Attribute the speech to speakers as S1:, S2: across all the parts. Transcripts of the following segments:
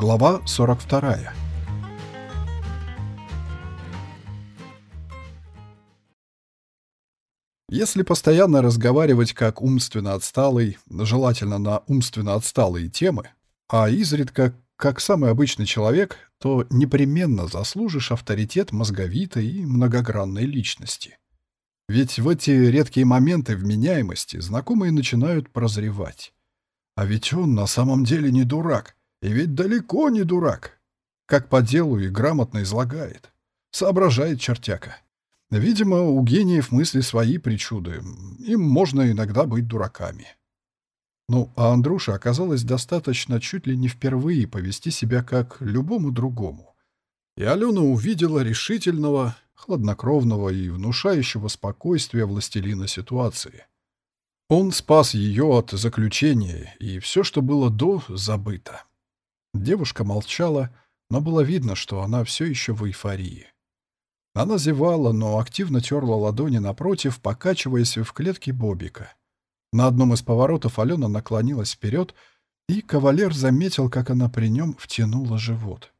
S1: Глава 42. Если постоянно разговаривать как умственно отсталый, желательно на умственно отсталые темы, а изредка как самый обычный человек, то непременно заслужишь авторитет мозговитой и многогранной личности. Ведь в эти редкие моменты вменяемости знакомые начинают прозревать. А ведь он на самом деле не дурак, и ведь далеко не дурак. Как по делу и грамотно излагает. Соображает чертяка. Видимо, у гениев мысли свои причуды. Им можно иногда быть дураками. Ну, а Андруша оказалось достаточно чуть ли не впервые повести себя как любому другому. И Алена увидела решительного, хладнокровного и внушающего спокойствия властелина ситуации. Он спас ее от заключения, и все, что было до, забыто. Девушка молчала, но было видно, что она все еще в эйфории. Она зевала, но активно терла ладони напротив, покачиваясь в клетке Бобика. На одном из поворотов Алена наклонилась вперед, и кавалер заметил, как она при нем втянула живот.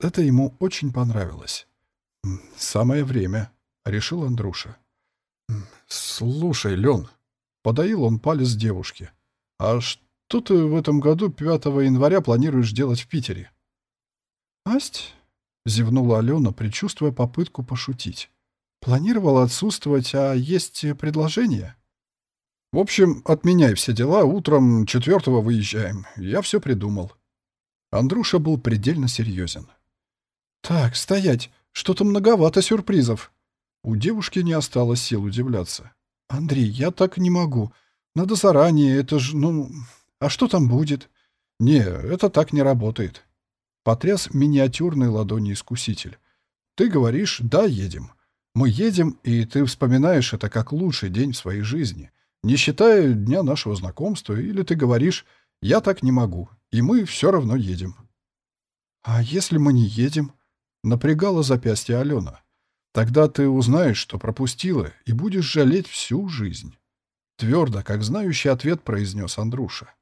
S1: Это ему очень понравилось. «Самое время», — решил Андруша. «Слушай, Лен», — подоил он палец девушке, — «а что ты в этом году 5 января планируешь делать в Питере?» «Асть?» Зевнула Алена, предчувствуя попытку пошутить. Планировала отсутствовать, а есть предложение? В общем, отменяй все дела, утром четвертого выезжаем. Я все придумал. Андруша был предельно серьезен. Так, стоять, что-то многовато сюрпризов. У девушки не осталось сил удивляться. Андрей, я так не могу. Надо заранее, это ж, ну... А что там будет? Не, это так не работает. Потряс миниатюрной ладони искуситель. «Ты говоришь, да, едем. Мы едем, и ты вспоминаешь это как лучший день в своей жизни, не считая дня нашего знакомства, или ты говоришь, я так не могу, и мы все равно едем». «А если мы не едем?» — напрягала запястье Алена. «Тогда ты узнаешь, что пропустила, и будешь жалеть всю жизнь». Твердо, как знающий ответ, произнес Андруша.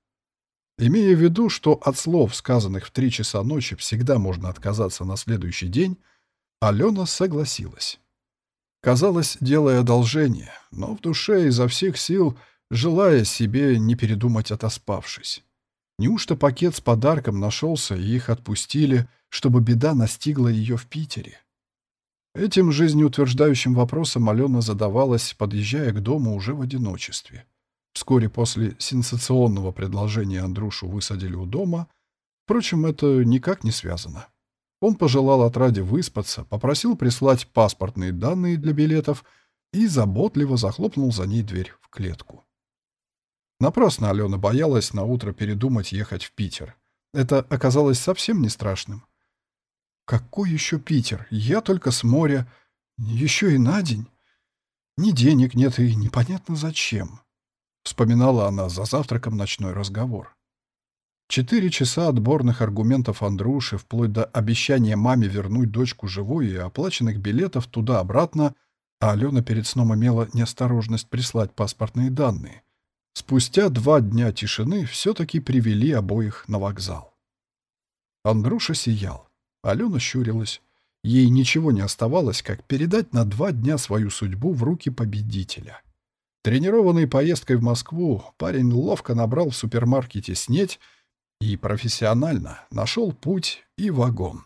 S1: Имея в виду, что от слов, сказанных в три часа ночи, всегда можно отказаться на следующий день, Алена согласилась. Казалось, делая одолжение, но в душе изо всех сил, желая себе не передумать отоспавшись. Неужто пакет с подарком нашелся, и их отпустили, чтобы беда настигла ее в Питере? Этим жизнеутверждающим вопросом Алена задавалась, подъезжая к дому уже в одиночестве. Вскоре после сенсационного предложения Андрушу высадили у дома. Впрочем, это никак не связано. Он пожелал отраде выспаться, попросил прислать паспортные данные для билетов и заботливо захлопнул за ней дверь в клетку. Напрасно Алена боялась на утро передумать ехать в Питер. Это оказалось совсем не страшным. Какой еще Питер? Я только с моря. Еще и на день. Ни денег нет и непонятно зачем. Вспоминала она за завтраком ночной разговор. Четыре часа отборных аргументов Андруши, вплоть до обещания маме вернуть дочку живой и оплаченных билетов туда-обратно, а Алена перед сном имела неосторожность прислать паспортные данные. Спустя два дня тишины все-таки привели обоих на вокзал. Андруша сиял. Алена щурилась. Ей ничего не оставалось, как передать на два дня свою судьбу в руки победителя. Тренированный поездкой в Москву, парень ловко набрал в супермаркете снеть и профессионально нашел путь и вагон.